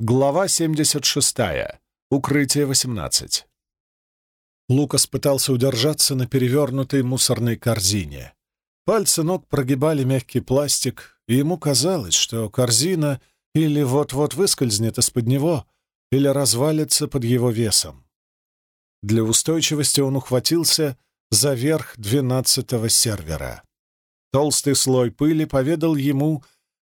Глава 76. Укрытие 18. Лукас пытался удержаться на перевернутой мусорной корзине. Пальцы ног прогибали мягкий пластик, и ему казалось, что корзина или вот-вот выскользнет из-под него, или развалится под его весом. Для устойчивости он ухватился за верх двенадцатого сервера. Толстый слой пыли поведал ему,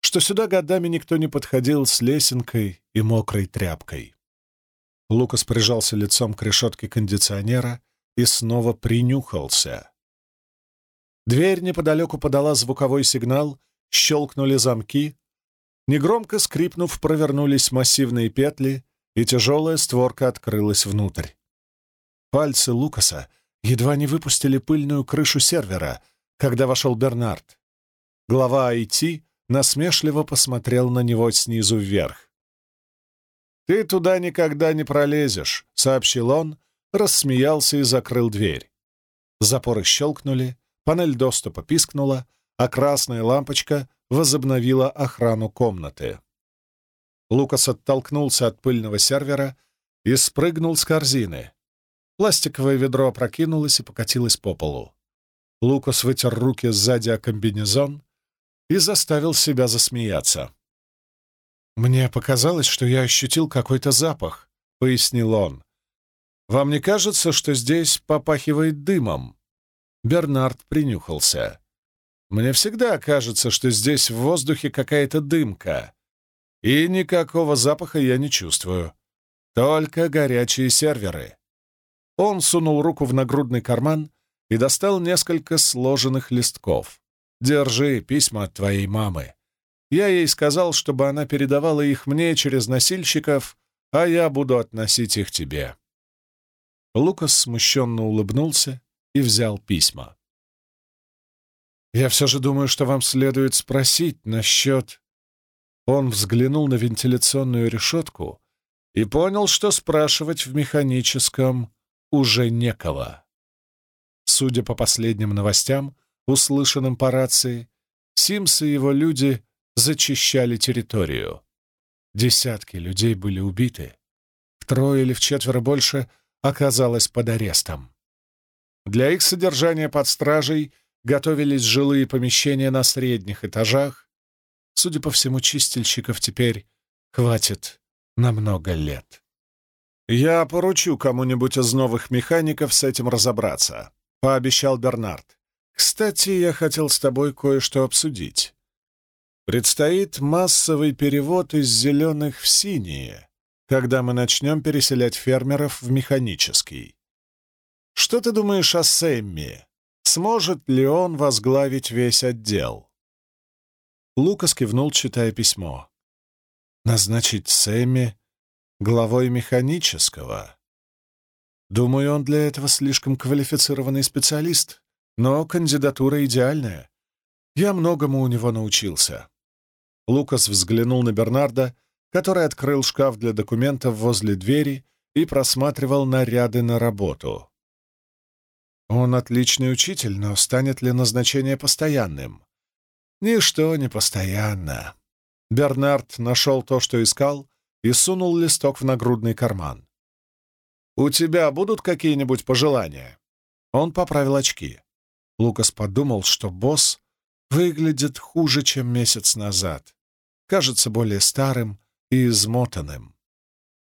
что сюда годами никто не подходил с лесенкой и мокрой тряпкой. Лукас прижался лицом к решетке кондиционера и снова принюхался. Дверь неподалеку подала звуковой сигнал, щелкнули замки. Негромко скрипнув, провернулись массивные петли, и тяжелая створка открылась внутрь. Пальцы Лукаса едва не выпустили пыльную крышу сервера, когда вошел Бернард. Глава IT насмешливо посмотрел на него снизу вверх. «Ты туда никогда не пролезешь», — сообщил он, рассмеялся и закрыл дверь. Запоры щелкнули, панель доступа пискнула, а красная лампочка возобновила охрану комнаты. Лукас оттолкнулся от пыльного сервера и спрыгнул с корзины. Пластиковое ведро опрокинулось и покатилось по полу. Лукас вытер руки сзади о комбинезон и заставил себя засмеяться. «Мне показалось, что я ощутил какой-то запах», — пояснил он. «Вам не кажется, что здесь попахивает дымом?» Бернард принюхался. «Мне всегда кажется, что здесь в воздухе какая-то дымка, и никакого запаха я не чувствую. Только горячие серверы». Он сунул руку в нагрудный карман и достал несколько сложенных листков. Держи письма от твоей мамы. Я ей сказал, чтобы она передавала их мне через носильщиков, а я буду относить их тебе». Лукас смущенно улыбнулся и взял письма. «Я все же думаю, что вам следует спросить насчет...» Он взглянул на вентиляционную решетку и понял, что спрашивать в механическом уже некого. Судя по последним новостям, услышанным по рации, Симс и его люди зачищали территорию. Десятки людей были убиты. Втрое или вчетверо больше оказалось под арестом. Для их содержания под стражей готовились жилые помещения на средних этажах. Судя по всему, чистильщиков теперь хватит на много лет. «Я поручу кому-нибудь из новых механиков с этим разобраться», — пообещал Бернард. Кстати, я хотел с тобой кое-что обсудить. Предстоит массовый перевод из зеленых в синие, когда мы начнем переселять фермеров в механический. Что ты думаешь о Сэмми? Сможет ли он возглавить весь отдел? Лукас кивнул, читая письмо. Назначить Сэмми главой механического? Думаю, он для этого слишком квалифицированный специалист. Но кандидатура идеальная. Я многому у него научился. Лукас взглянул на Бернарда, который открыл шкаф для документов возле двери и просматривал наряды на работу. Он отличный учитель, но станет ли назначение постоянным? Ничто не постоянно. Бернард нашел то, что искал, и сунул листок в нагрудный карман. «У тебя будут какие-нибудь пожелания?» Он поправил очки. Лукас подумал, что босс выглядит хуже, чем месяц назад. Кажется более старым и измотанным.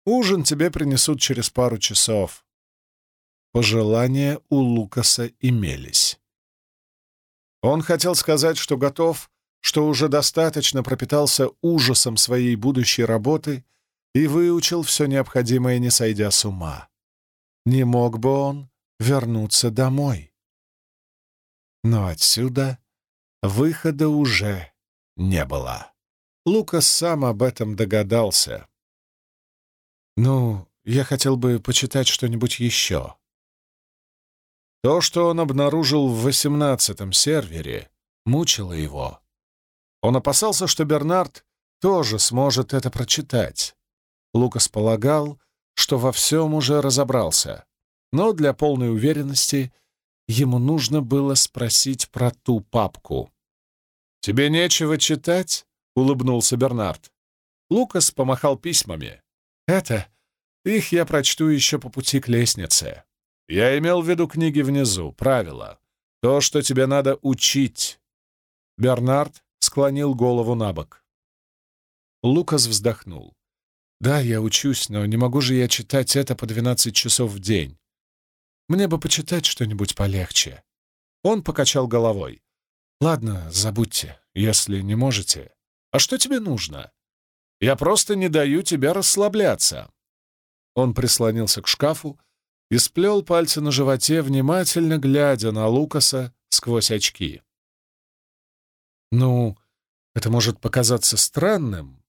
Ужин тебе принесут через пару часов. Пожелания у Лукаса имелись. Он хотел сказать, что готов, что уже достаточно пропитался ужасом своей будущей работы и выучил все необходимое, не сойдя с ума. Не мог бы он вернуться домой. Но отсюда выхода уже не было. Лукас сам об этом догадался. «Ну, я хотел бы почитать что-нибудь еще». То, что он обнаружил в восемнадцатом сервере, мучило его. Он опасался, что Бернард тоже сможет это прочитать. Лукас полагал, что во всем уже разобрался, но для полной уверенности — Ему нужно было спросить про ту папку. «Тебе нечего читать?» — улыбнулся Бернард. Лукас помахал письмами. «Это... Их я прочту еще по пути к лестнице. Я имел в виду книги внизу, правила. То, что тебе надо учить». Бернард склонил голову на бок. Лукас вздохнул. «Да, я учусь, но не могу же я читать это по двенадцать часов в день. Мне бы почитать что-нибудь полегче». Он покачал головой. «Ладно, забудьте, если не можете. А что тебе нужно? Я просто не даю тебе расслабляться». Он прислонился к шкафу и сплел пальцы на животе, внимательно глядя на Лукаса сквозь очки. «Ну, это может показаться странным,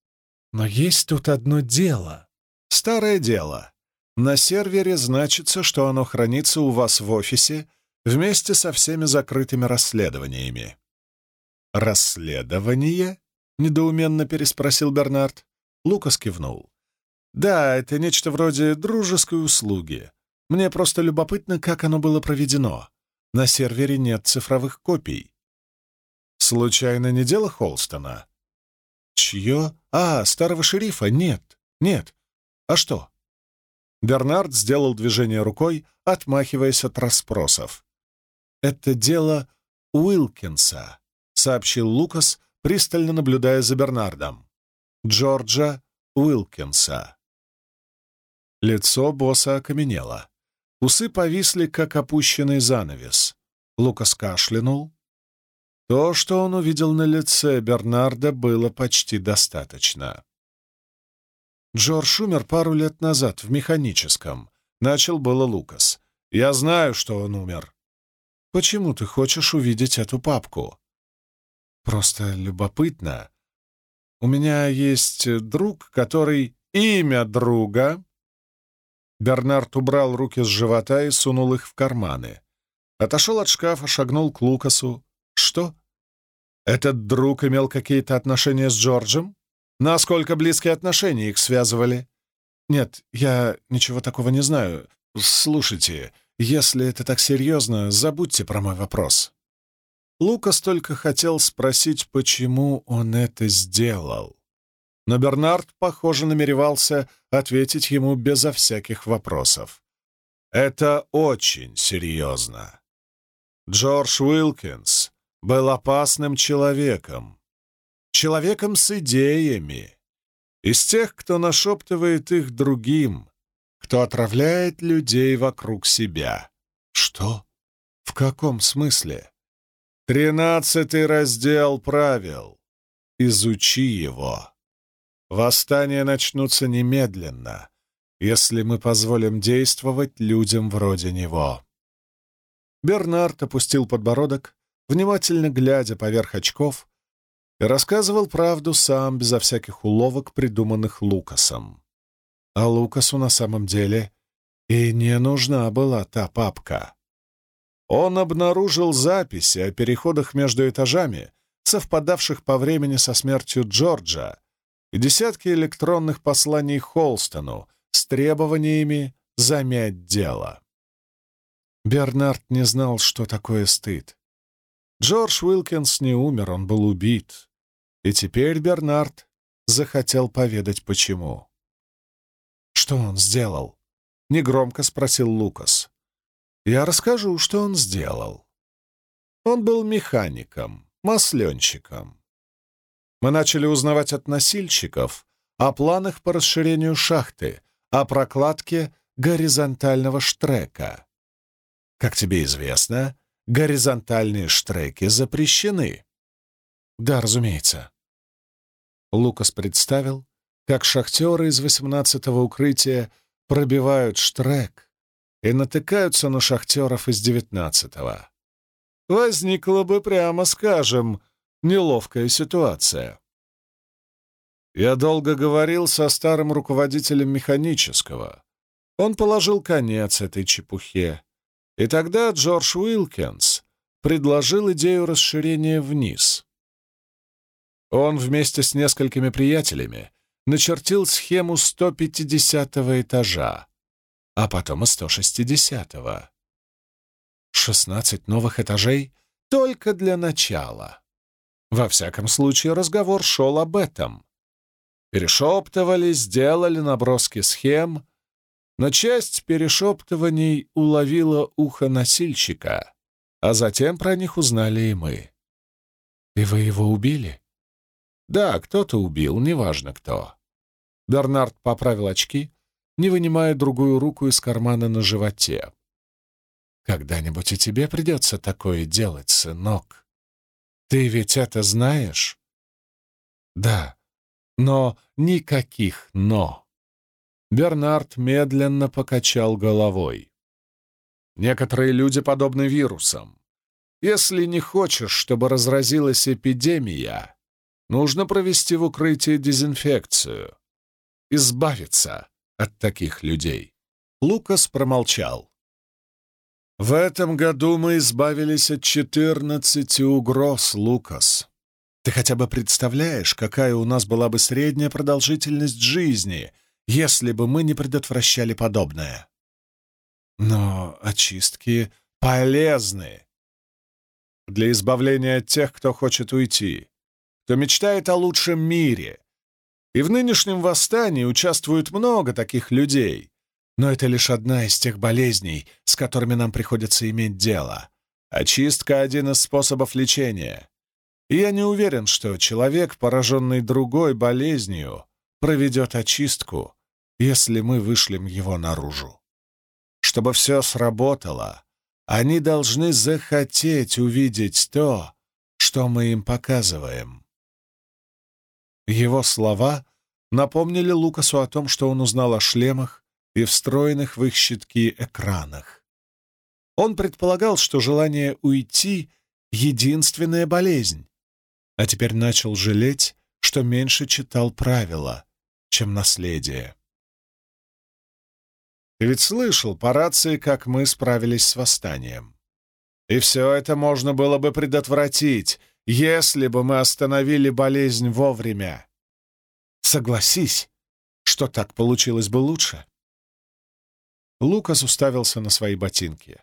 но есть тут одно дело. Старое дело. На сервере значится, что оно хранится у вас в офисе вместе со всеми закрытыми расследованиями. «Расследование?» — недоуменно переспросил Бернард. Лукас кивнул. «Да, это нечто вроде дружеской услуги. Мне просто любопытно, как оно было проведено. На сервере нет цифровых копий». «Случайно не дело Холстона?» «Чье? А, старого шерифа? Нет, нет. А что?» Бернард сделал движение рукой, отмахиваясь от расспросов. «Это дело Уилкинса», — сообщил Лукас, пристально наблюдая за Бернардом. «Джорджа Уилкинса». Лицо босса окаменело. Усы повисли, как опущенный занавес. Лукас кашлянул, то, что он увидел на лице Бернарда, было почти достаточно. Джордж умер пару лет назад в механическом. Начал было Лукас. «Я знаю, что он умер». «Почему ты хочешь увидеть эту папку?» «Просто любопытно. У меня есть друг, который...» «Имя друга?» Бернард убрал руки с живота и сунул их в карманы. Отошел от шкафа, шагнул к Лукасу. «Что?» Этот друг имел какие-то отношения с Джорджем? Насколько близкие отношения их связывали? Нет, я ничего такого не знаю. Слушайте, если это так серьезно, забудьте про мой вопрос. Лукас только хотел спросить, почему он это сделал. Но Бернард, похоже, намеревался ответить ему безо всяких вопросов. «Это очень серьезно. Джордж Уилкинс был опасным человеком. Человеком с идеями. Из тех, кто нашептывает их другим, кто отравляет людей вокруг себя. Что? В каком смысле? Тринадцатый раздел правил. Изучи его. Восстания начнутся немедленно, если мы позволим действовать людям вроде него. Бернард опустил подбородок, внимательно глядя поверх очков, рассказывал правду сам, безо всяких уловок, придуманных Лукасом. А Лукасу на самом деле и не нужна была та папка. Он обнаружил записи о переходах между этажами, совпадавших по времени со смертью Джорджа, и десятки электронных посланий Холстону с требованиями замять дело. Бернард не знал, что такое стыд. Джордж Уилкинс не умер, он был убит. И теперь Бернард захотел поведать, почему. «Что он сделал?» — негромко спросил Лукас. «Я расскажу, что он сделал. Он был механиком, масленщиком. Мы начали узнавать от носильщиков о планах по расширению шахты, о прокладке горизонтального штрека. Как тебе известно, горизонтальные штреки запрещены. Да, разумеется. Лукас представил, как шахтеры из восемнадцатого укрытия пробивают штрек и натыкаются на шахтеров из девятнадцатого. Возникла бы, прямо скажем, неловкая ситуация. Я долго говорил со старым руководителем механического. Он положил конец этой чепухе. И тогда Джордж Уилкинс предложил идею расширения вниз. Он вместе с несколькими приятелями начертил схему 150 этажа, а потом и 160-го. 16 новых этажей только для начала. Во всяком случае, разговор шел об этом. перешептывались, сделали наброски схем, но часть перешептываний уловила ухо носильщика, а затем про них узнали и мы. «И вы его убили?» «Да, кто-то убил, неважно кто». Бернард поправил очки, не вынимая другую руку из кармана на животе. «Когда-нибудь и тебе придется такое делать, сынок. Ты ведь это знаешь?» «Да, но никаких «но». Бернард медленно покачал головой. «Некоторые люди подобны вирусам. Если не хочешь, чтобы разразилась эпидемия, нужно провести в укрытии дезинфекцию. Избавиться от таких людей». Лукас промолчал. «В этом году мы избавились от четырнадцати угроз, Лукас. Ты хотя бы представляешь, какая у нас была бы средняя продолжительность жизни, если бы мы не предотвращали подобное. Но очистки полезны для избавления от тех, кто хочет уйти, кто мечтает о лучшем мире. И в нынешнем восстании участвует много таких людей. Но это лишь одна из тех болезней, с которыми нам приходится иметь дело. Очистка — один из способов лечения. И я не уверен, что человек, пораженный другой болезнью, проведет очистку, если мы вышлем его наружу. Чтобы все сработало, они должны захотеть увидеть то, что мы им показываем. Его слова напомнили Лукасу о том, что он узнал о шлемах и встроенных в их щитки экранах. Он предполагал, что желание уйти — единственная болезнь, а теперь начал жалеть, что меньше читал правила, чем наследие. Ты ведь слышал по рации, как мы справились с восстанием. И все это можно было бы предотвратить, если бы мы остановили болезнь вовремя. Согласись, что так получилось бы лучше. Лукас уставился на свои ботинки.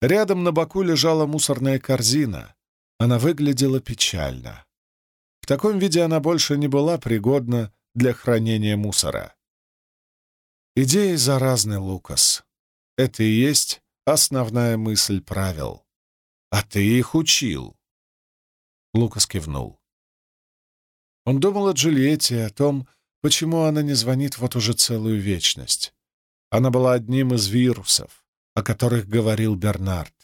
Рядом на боку лежала мусорная корзина. Она выглядела печально. В таком виде она больше не была пригодна для хранения мусора. Идеи заразны, Лукас. Это и есть основная мысль правил. А ты их учил. Лукас кивнул. Он думал о Джульетте, о том, почему она не звонит вот уже целую вечность. Она была одним из вирусов, о которых говорил Бернард.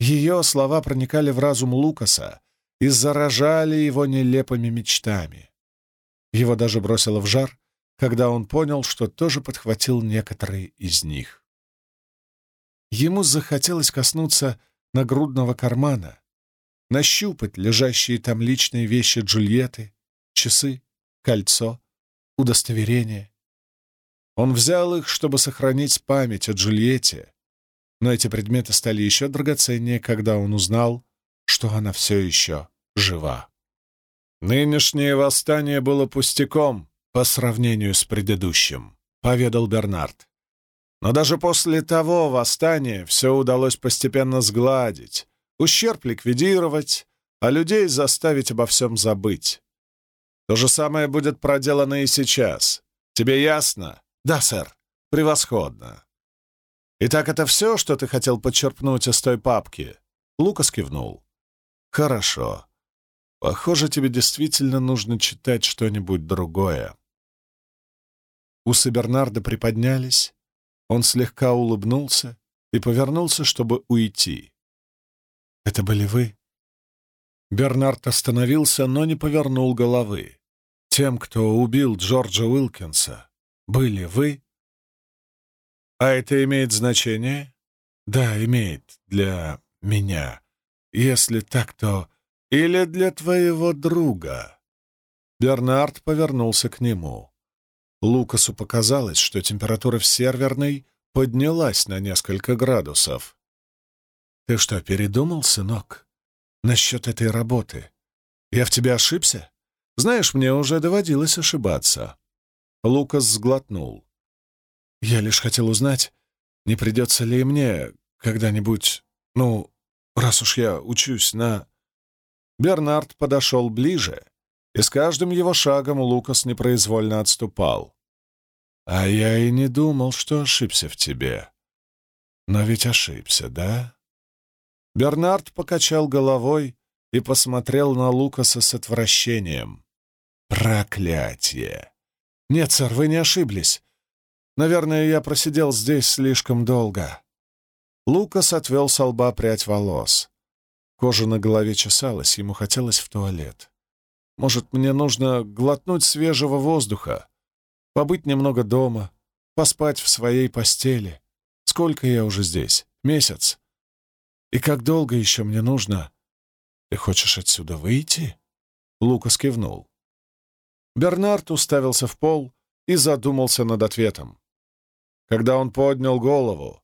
Ее слова проникали в разум Лукаса и заражали его нелепыми мечтами. Его даже бросило в жар, когда он понял, что тоже подхватил некоторые из них. Ему захотелось коснуться нагрудного кармана, нащупать лежащие там личные вещи Джульетты, часы, кольцо, удостоверение. Он взял их, чтобы сохранить память о Джульетте, но эти предметы стали еще драгоценнее, когда он узнал, что она все еще жива. Нынешнее восстание было пустяком, по сравнению с предыдущим», — поведал Бернард. «Но даже после того восстания все удалось постепенно сгладить, ущерб ликвидировать, а людей заставить обо всем забыть. То же самое будет проделано и сейчас. Тебе ясно?» «Да, сэр. Превосходно». «Итак, это все, что ты хотел подчерпнуть из той папки?» Лукас кивнул. «Хорошо. Похоже, тебе действительно нужно читать что-нибудь другое». Усы Бернарда приподнялись, он слегка улыбнулся и повернулся, чтобы уйти. «Это были вы?» Бернард остановился, но не повернул головы. «Тем, кто убил Джорджа Уилкинса, были вы?» «А это имеет значение?» «Да, имеет. Для меня. Если так, то...» «Или для твоего друга?» Бернард повернулся к нему. Лукасу показалось, что температура в серверной поднялась на несколько градусов. «Ты что, передумал, сынок? Насчет этой работы? Я в тебе ошибся? Знаешь, мне уже доводилось ошибаться». Лукас сглотнул. «Я лишь хотел узнать, не придется ли мне когда-нибудь, ну, раз уж я учусь на...» Бернард подошел ближе и с каждым его шагом Лукас непроизвольно отступал. «А я и не думал, что ошибся в тебе. Но ведь ошибся, да?» Бернард покачал головой и посмотрел на Лукаса с отвращением. «Проклятие! Нет, сэр, вы не ошиблись. Наверное, я просидел здесь слишком долго». Лукас отвел со лба прядь волос. Кожа на голове чесалась, ему хотелось в туалет. «Может, мне нужно глотнуть свежего воздуха, побыть немного дома, поспать в своей постели? Сколько я уже здесь? Месяц? И как долго еще мне нужно? Ты хочешь отсюда выйти?» Лукас кивнул. Бернард уставился в пол и задумался над ответом. Когда он поднял голову,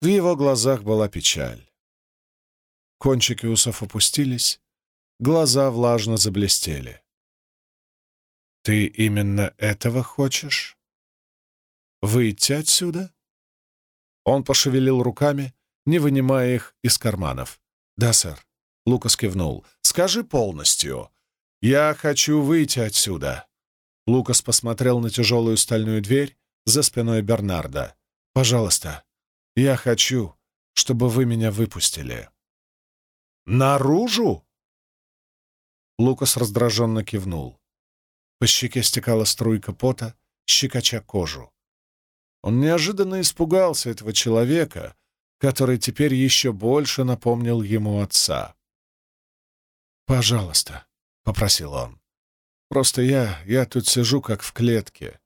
в его глазах была печаль. Кончики усов опустились, глаза влажно заблестели. «Ты именно этого хочешь? Выйти отсюда?» Он пошевелил руками, не вынимая их из карманов. «Да, сэр», — Лукас кивнул. «Скажи полностью. Я хочу выйти отсюда». Лукас посмотрел на тяжелую стальную дверь за спиной Бернарда. «Пожалуйста, я хочу, чтобы вы меня выпустили». «Наружу?» Лукас раздраженно кивнул. По щеке стекала струйка пота, щекоча кожу. Он неожиданно испугался этого человека, который теперь еще больше напомнил ему отца. «Пожалуйста», — попросил он. «Просто я, я тут сижу как в клетке.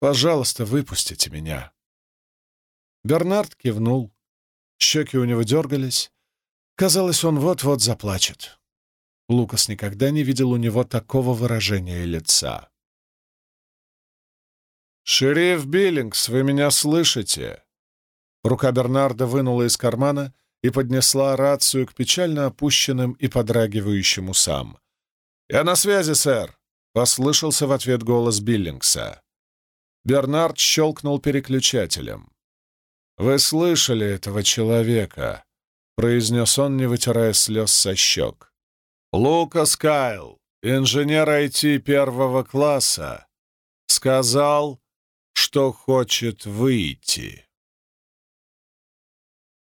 Пожалуйста, выпустите меня». Бернард кивнул. Щеки у него дергались. Казалось, он вот-вот заплачет. Лукас никогда не видел у него такого выражения лица. «Шериф Биллингс, вы меня слышите?» Рука Бернарда вынула из кармана и поднесла рацию к печально опущенным и подрагивающим усам. «Я на связи, сэр!» — послышался в ответ голос Биллингса. Бернард щелкнул переключателем. «Вы слышали этого человека?» — произнес он, не вытирая слез со щек. «Лукас Кайл, инженер IT первого класса, сказал, что хочет выйти».